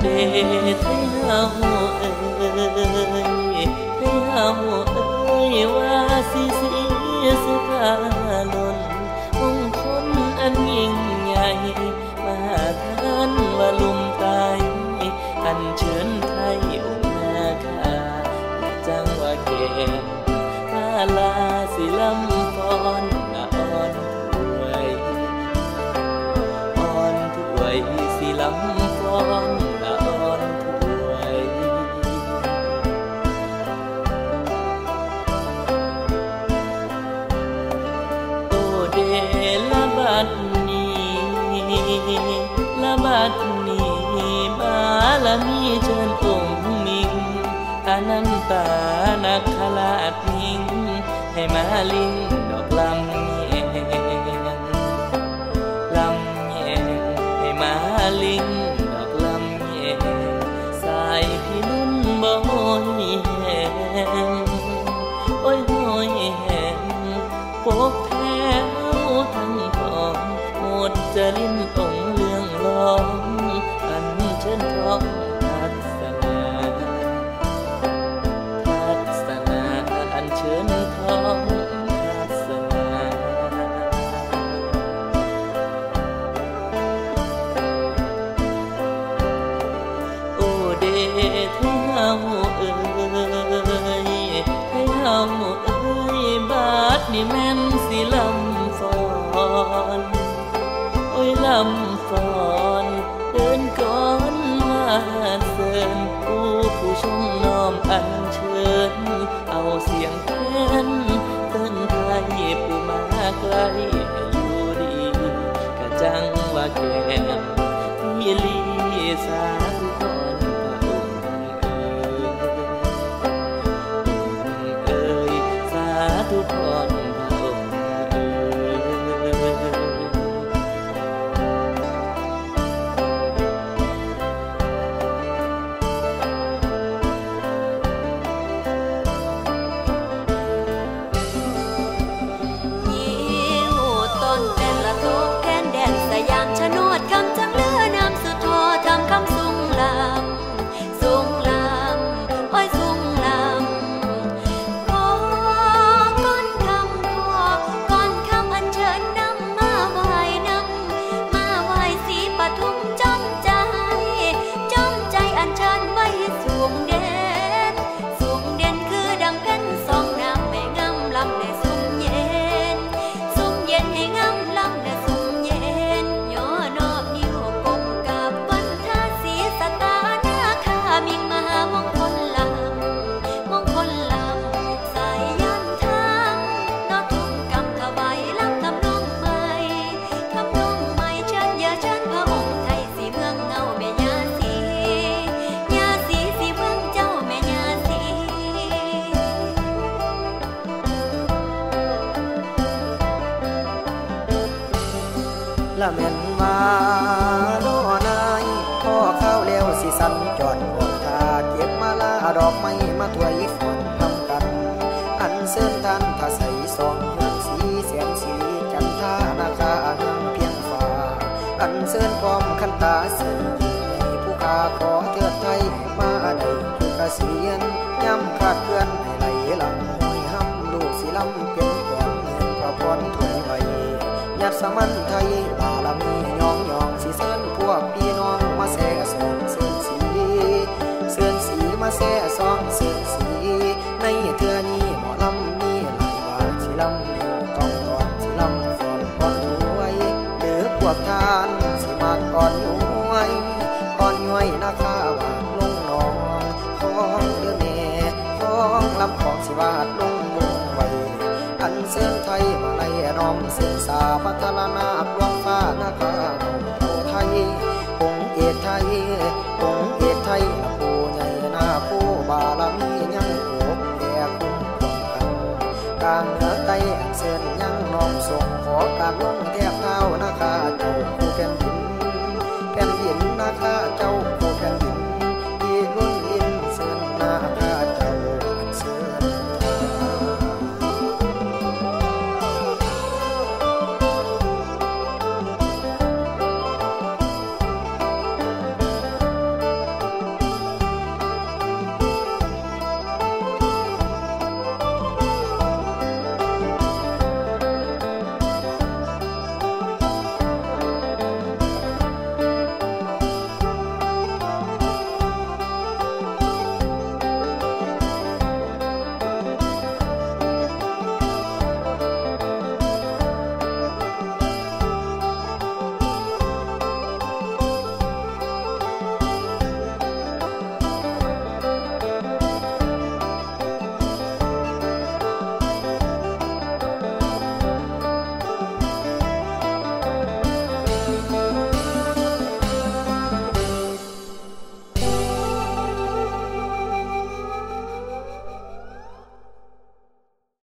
เดชให้เเอ้ยให้เฮาเอ้ยว่าสิสิสุภา ละบัดนี้บาลมีเชิญองค์มิงอนันตานักขลาดนิงให้มาลิง จะลิ้นองเรื่องลองอันเชิญท้องทัดสนาทัดสนาอันเชิญท้องทัดสนาโอเดทเฮาเอ้ยให้เฮาเอ้ยบาดนี่แม่นสิลำำสอนเดินก่อนมาเสริญผู้ผู้ชมน้อมอันเชิญ เอาเสียงเพื่อนเต้นไทยผู้มาไกลดูดีกะจังว่าแก้มที่ลีสา ละเม่นมาโนนายพ่อข้าวเลี้ยวสิสันจอดบกทาเก็บมาลาดอกไม้มาถวยฝนทำกัน อันเสื่นท่านถ้าใส่สองเฮืองสีเสียงสีจันทานาคาเฮืองเพียงฟ้าอันเสื่นพร้อมขันตาเสื่นผู้ขาขอเทิดไทยมาได้ผู้เกษียณย้ำขาดเพื่อนให้ไหลหลังหวยห้ำลูกสิลำเป็นก่อนเงินพระพรถวยไว้ยัดสมันไทย ลำของสิวาดลงบงไว้ อันเสื่อไทยมาไล่น้อมเสียงสาพัฒนาปลวงฟ้านาคาโอไทยองเอกไทยองเอกไทยละผู้ใหญ่นาผู้บารมียังโอบแก่คุ้มครองกันกลางเหนือใต้อันเส้นยังน้อมส่งขอการลงแทบเท้านาคาเจ้าผู้แผ่นดินแผ่นดินนาคาเจ้า